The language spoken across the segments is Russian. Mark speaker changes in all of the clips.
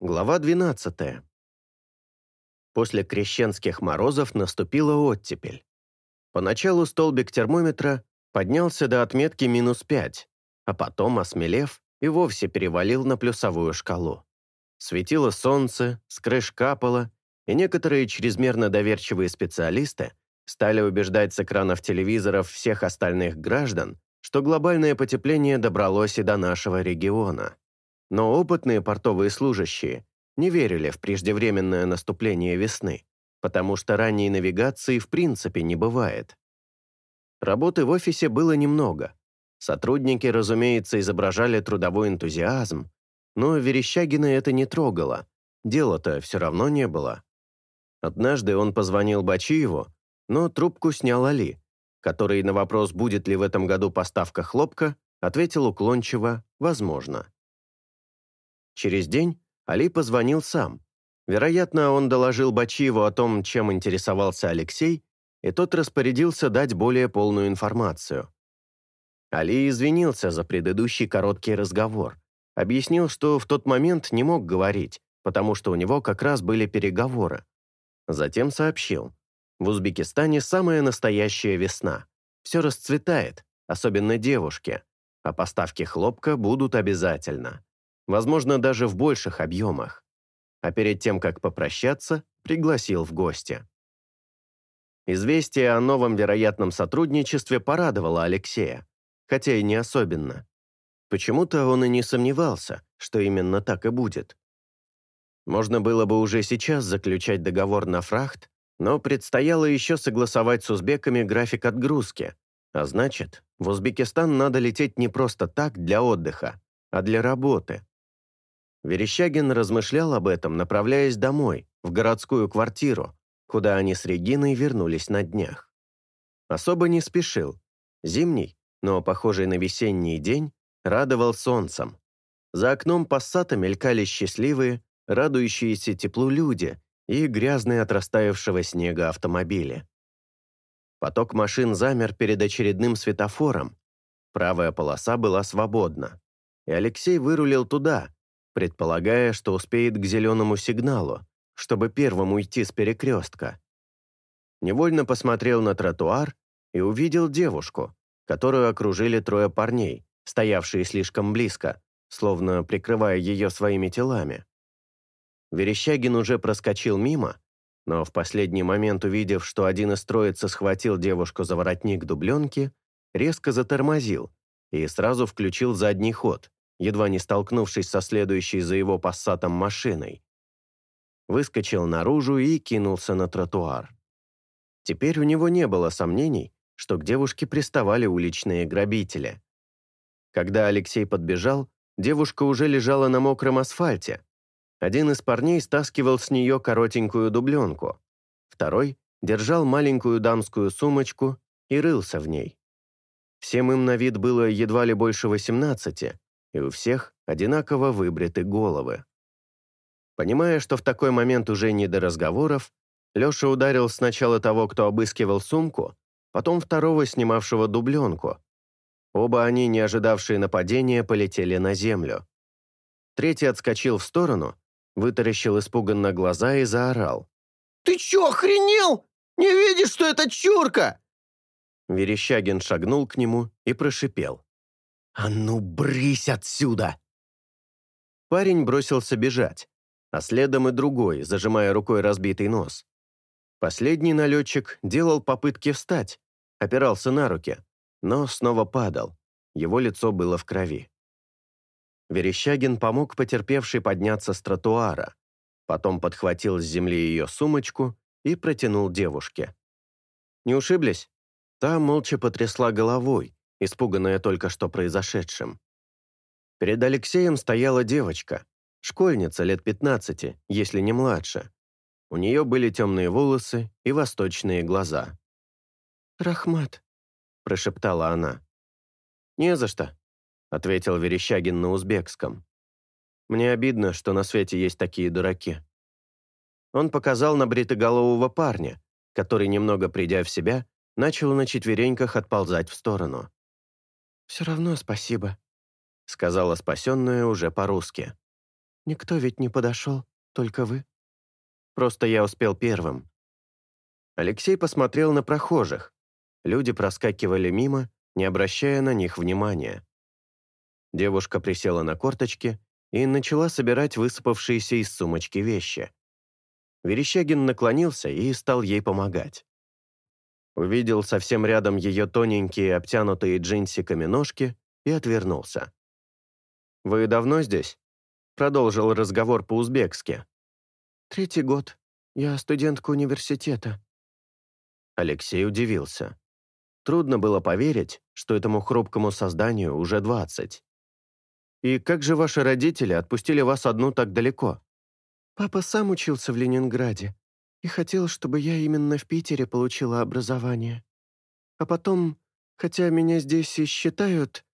Speaker 1: Глава 12. После крещенских морозов наступила оттепель. Поначалу столбик термометра поднялся до отметки минус 5, а потом, осмелев, и вовсе перевалил на плюсовую шкалу. Светило солнце, с крыш капало, и некоторые чрезмерно доверчивые специалисты стали убеждать с экранов телевизоров всех остальных граждан, что глобальное потепление добралось и до нашего региона. Но опытные портовые служащие не верили в преждевременное наступление весны, потому что ранней навигации в принципе не бывает. Работы в офисе было немного. Сотрудники, разумеется, изображали трудовой энтузиазм, но Верещагина это не трогало, дела-то все равно не было. Однажды он позвонил Бачиеву, но трубку снял Али, который на вопрос, будет ли в этом году поставка хлопка, ответил уклончиво «возможно». Через день Али позвонил сам. Вероятно, он доложил Бачиеву о том, чем интересовался Алексей, и тот распорядился дать более полную информацию. Али извинился за предыдущий короткий разговор. Объяснил, что в тот момент не мог говорить, потому что у него как раз были переговоры. Затем сообщил. В Узбекистане самая настоящая весна. Все расцветает, особенно девушки. А поставки хлопка будут обязательно возможно, даже в больших объемах. А перед тем, как попрощаться, пригласил в гости. Известие о новом вероятном сотрудничестве порадовало Алексея, хотя и не особенно. Почему-то он и не сомневался, что именно так и будет. Можно было бы уже сейчас заключать договор на фрахт, но предстояло еще согласовать с узбеками график отгрузки, а значит, в Узбекистан надо лететь не просто так для отдыха, а для работы, Верещагин размышлял об этом, направляясь домой, в городскую квартиру, куда они с Региной вернулись на днях. Особо не спешил. Зимний, но похожий на весенний день, радовал солнцем. За окном пассата мелькали счастливые, радующиеся теплу люди и грязные от растаявшего снега автомобили. Поток машин замер перед очередным светофором. Правая полоса была свободна, и Алексей вырулил туда, предполагая, что успеет к зеленому сигналу, чтобы первым уйти с перекрестка. Невольно посмотрел на тротуар и увидел девушку, которую окружили трое парней, стоявшие слишком близко, словно прикрывая ее своими телами. Верещагин уже проскочил мимо, но в последний момент, увидев, что один из троиц схватил девушку за воротник дубленки, резко затормозил и сразу включил задний ход едва не столкнувшись со следующей за его пассатом машиной. Выскочил наружу и кинулся на тротуар. Теперь у него не было сомнений, что к девушке приставали уличные грабители. Когда Алексей подбежал, девушка уже лежала на мокром асфальте. Один из парней стаскивал с нее коротенькую дубленку, второй держал маленькую дамскую сумочку и рылся в ней. Всем им на вид было едва ли больше 18, и у всех одинаково выбриты головы. Понимая, что в такой момент уже не до разговоров, Леша ударил сначала того, кто обыскивал сумку, потом второго, снимавшего дубленку. Оба они, не ожидавшие нападения, полетели на землю. Третий отскочил в сторону, вытаращил испуганно глаза и заорал.
Speaker 2: «Ты чё, охренел? Не видишь, что это чурка?»
Speaker 1: Верещагин шагнул к нему и прошипел. «А ну, брысь отсюда!» Парень бросился бежать, а следом и другой, зажимая рукой разбитый нос. Последний налетчик делал попытки встать, опирался на руки, но снова падал. Его лицо было в крови. Верещагин помог потерпевшей подняться с тротуара, потом подхватил с земли ее сумочку и протянул девушке. «Не ушиблись?» Та молча потрясла головой, испуганная только что произошедшим. Перед Алексеем стояла девочка, школьница лет 15, если не младше. У нее были темные волосы и восточные глаза.
Speaker 3: «Рахмат», — прошептала она.
Speaker 1: «Не за что», — ответил Верещагин на узбекском. «Мне обидно, что на свете есть такие дураки». Он показал на бритоголового парня, который, немного придя в себя, начал на четвереньках отползать в сторону.
Speaker 3: «Все равно спасибо», —
Speaker 1: сказала спасенная уже по-русски.
Speaker 3: «Никто ведь не подошел, только вы.
Speaker 1: Просто я успел первым». Алексей посмотрел на прохожих. Люди проскакивали мимо, не обращая на них внимания. Девушка присела на корточки и начала собирать высыпавшиеся из сумочки вещи. Верещагин наклонился и стал ей помогать увидел совсем рядом ее тоненькие, обтянутые джинсиками ножки и отвернулся. «Вы давно здесь?» Продолжил разговор по-узбекски.
Speaker 3: «Третий год. Я студентка университета».
Speaker 1: Алексей удивился. Трудно было поверить, что этому хрупкому созданию уже двадцать. «И как же ваши родители отпустили вас одну так далеко?»
Speaker 3: «Папа сам учился в Ленинграде, и хотел, чтобы я именно в Питере получила образование. А потом, хотя меня здесь и считают...»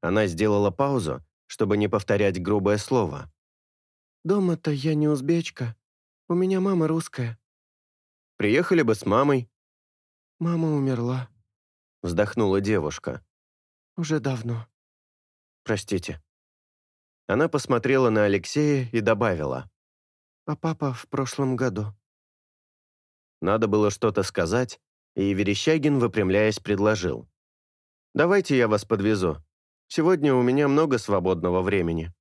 Speaker 1: Она сделала паузу, чтобы не повторять грубое слово.
Speaker 3: «Дома-то я не узбечка. У меня мама русская».
Speaker 1: «Приехали бы с мамой».
Speaker 3: «Мама умерла», —
Speaker 1: вздохнула девушка.
Speaker 3: «Уже давно».
Speaker 1: «Простите». Она посмотрела на Алексея и добавила.
Speaker 3: «А папа в прошлом году».
Speaker 1: Надо было что-то сказать, и Верещагин, выпрямляясь, предложил. «Давайте я вас подвезу. Сегодня у меня много свободного времени».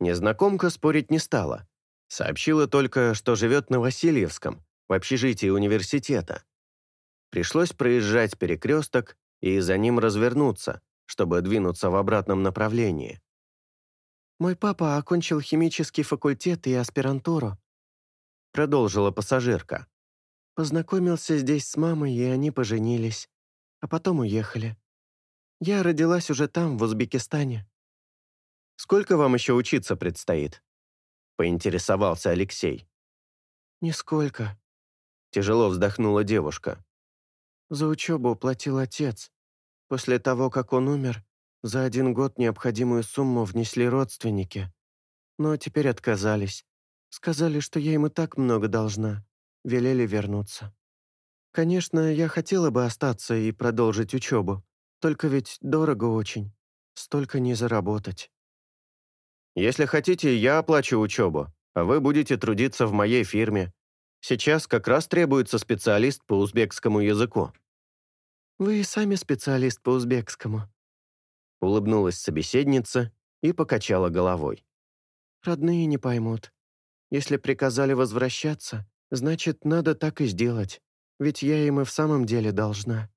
Speaker 1: Незнакомка спорить не стала. Сообщила только, что живет на Васильевском, в общежитии университета. Пришлось проезжать перекресток и за ним развернуться, чтобы двинуться в обратном направлении.
Speaker 3: «Мой папа окончил химический факультет и аспирантуру», — продолжила пассажирка. «Познакомился здесь с мамой, и они поженились. А потом уехали. Я родилась уже там, в Узбекистане».
Speaker 1: «Сколько вам еще учиться предстоит?» — поинтересовался Алексей.
Speaker 3: «Нисколько», —
Speaker 1: тяжело вздохнула девушка.
Speaker 3: «За учебу платил отец. После того, как он умер, за один год необходимую сумму внесли родственники, но теперь отказались, Сказали, что я им и так много должна. Велели вернуться. Конечно, я хотела бы остаться и продолжить учебу. Только ведь дорого очень. Столько не заработать.
Speaker 1: Если хотите, я оплачу учебу, а вы будете трудиться в моей фирме. Сейчас как раз требуется специалист по узбекскому языку».
Speaker 3: «Вы и сами специалист по узбекскому», —
Speaker 1: улыбнулась собеседница и покачала головой.
Speaker 3: «Родные не поймут. Если приказали возвращаться, значит, надо так и сделать. Ведь я им и в самом деле должна.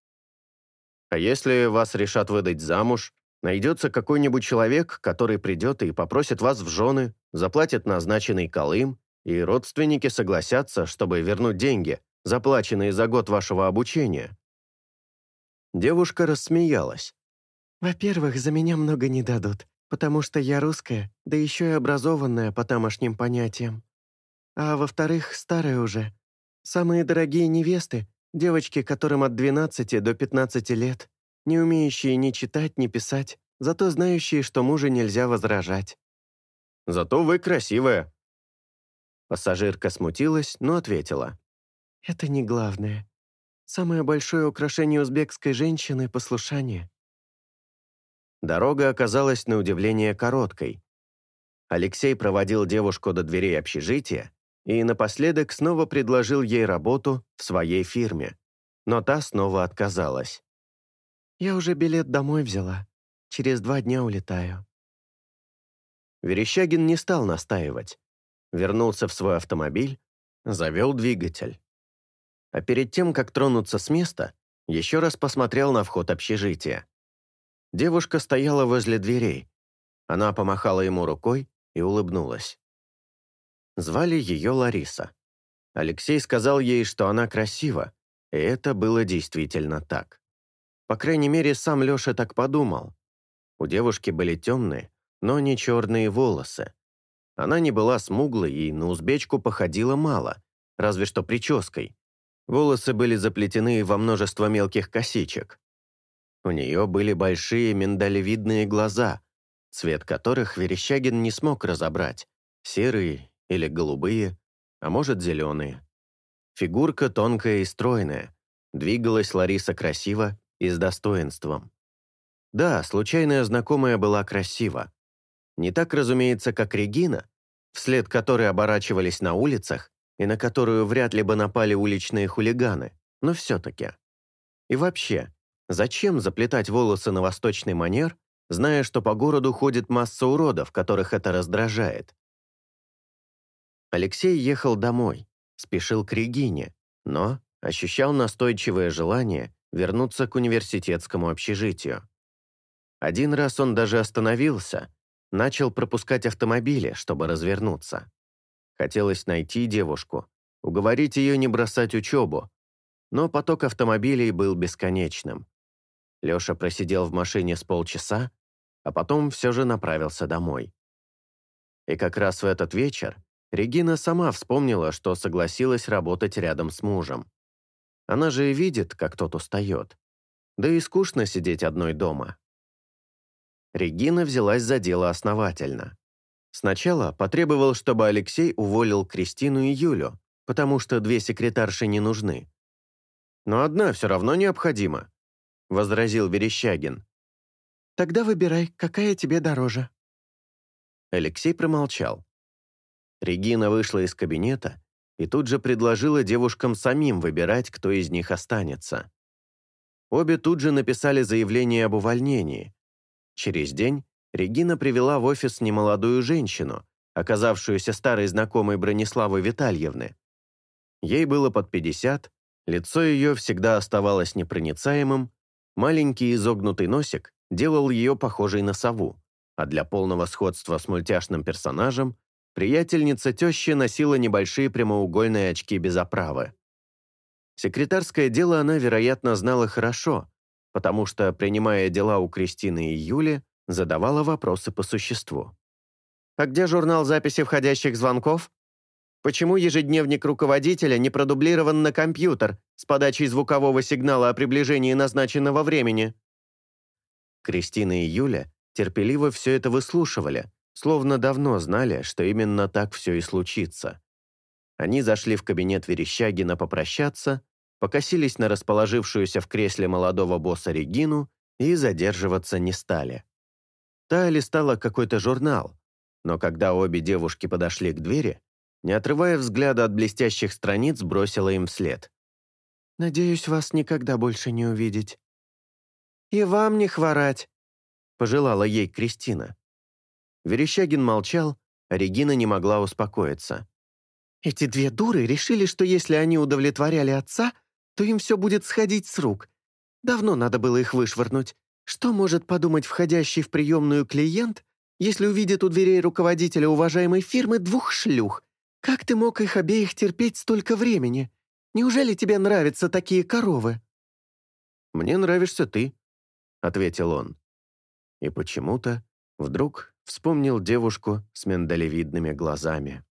Speaker 1: А если вас решат выдать замуж, найдется какой-нибудь человек, который придет и попросит вас в жены, заплатит назначенный колым, и родственники согласятся, чтобы вернуть деньги, заплаченные за год вашего обучения. Девушка рассмеялась.
Speaker 3: «Во-первых, за меня много не дадут потому что я русская, да еще и образованная по тамошним понятиям. А во-вторых, старая уже. Самые дорогие невесты — девочки, которым от 12 до 15 лет, не умеющие ни читать, ни писать, зато знающие, что мужа нельзя возражать.
Speaker 1: «Зато вы красивая!» Пассажирка смутилась, но ответила.
Speaker 3: «Это не главное. Самое большое украшение узбекской женщины — послушание.
Speaker 1: Дорога оказалась на удивление короткой. Алексей проводил девушку до дверей общежития и напоследок снова предложил ей работу в своей фирме, но та снова отказалась.
Speaker 3: «Я уже билет домой взяла. Через два дня улетаю».
Speaker 1: Верещагин не стал настаивать. Вернулся в свой автомобиль, завел двигатель. А перед тем, как тронуться с места, еще раз посмотрел на вход общежития. Девушка стояла возле дверей. Она помахала ему рукой и улыбнулась. Звали ее Лариса. Алексей сказал ей, что она красива, и это было действительно так. По крайней мере, сам Леша так подумал. У девушки были темные, но не черные волосы. Она не была смуглой и на узбечку походила мало, разве что прической. Волосы были заплетены во множество мелких косичек. У нее были большие миндалевидные глаза, цвет которых Верещагин не смог разобрать, серые или голубые, а может, зеленые. Фигурка тонкая и стройная. Двигалась Лариса красиво и с достоинством. Да, случайная знакомая была красива. Не так, разумеется, как Регина, вслед которой оборачивались на улицах и на которую вряд ли бы напали уличные хулиганы, но все-таки. И вообще, Зачем заплетать волосы на восточный манер, зная, что по городу ходит масса уродов, которых это раздражает? Алексей ехал домой, спешил к Регине, но ощущал настойчивое желание вернуться к университетскому общежитию. Один раз он даже остановился, начал пропускать автомобили, чтобы развернуться. Хотелось найти девушку, уговорить ее не бросать учебу, но поток автомобилей был бесконечным. Леша просидел в машине с полчаса, а потом все же направился домой. И как раз в этот вечер Регина сама вспомнила, что согласилась работать рядом с мужем. Она же и видит, как тот устает. Да и скучно сидеть одной дома. Регина взялась за дело основательно. Сначала потребовал, чтобы Алексей уволил Кристину и Юлю, потому что две секретарши не нужны. Но одна все равно необходима, — возразил Верещагин.
Speaker 3: «Тогда выбирай, какая тебе дороже».
Speaker 1: Алексей промолчал. Регина вышла из кабинета и тут же предложила девушкам самим выбирать, кто из них останется. Обе тут же написали заявление об увольнении. Через день Регина привела в офис немолодую женщину, оказавшуюся старой знакомой Брониславы Витальевны. Ей было под 50, лицо ее всегда оставалось непроницаемым, Маленький изогнутый носик делал ее похожей на сову, а для полного сходства с мультяшным персонажем приятельница тещи носила небольшие прямоугольные очки без оправы. Секретарское дело она, вероятно, знала хорошо, потому что, принимая дела у Кристины и Юли, задавала вопросы по существу. «А где журнал записи входящих звонков? Почему ежедневник руководителя не продублирован на компьютер, с подачей звукового сигнала о приближении назначенного времени». Кристина и Юля терпеливо все это выслушивали, словно давно знали, что именно так все и случится. Они зашли в кабинет Верещагина попрощаться, покосились на расположившуюся в кресле молодого босса Регину и задерживаться не стали. Та листала какой-то журнал, но когда обе девушки подошли к двери, не отрывая взгляда от блестящих страниц, бросила им вслед.
Speaker 3: Надеюсь, вас никогда больше не увидеть».
Speaker 2: «И вам не хворать», —
Speaker 1: пожелала ей Кристина. Верещагин молчал, а Регина не могла успокоиться.
Speaker 3: «Эти две дуры решили, что если они удовлетворяли отца, то им все будет сходить с рук. Давно надо было их вышвырнуть. Что может подумать входящий в приемную клиент, если увидит у дверей руководителя уважаемой фирмы двух шлюх? Как ты мог их обеих терпеть столько времени? Неужели тебе нравятся такие коровы?»
Speaker 1: «Мне нравишься ты», — ответил он. И почему-то вдруг вспомнил девушку с миндалевидными глазами.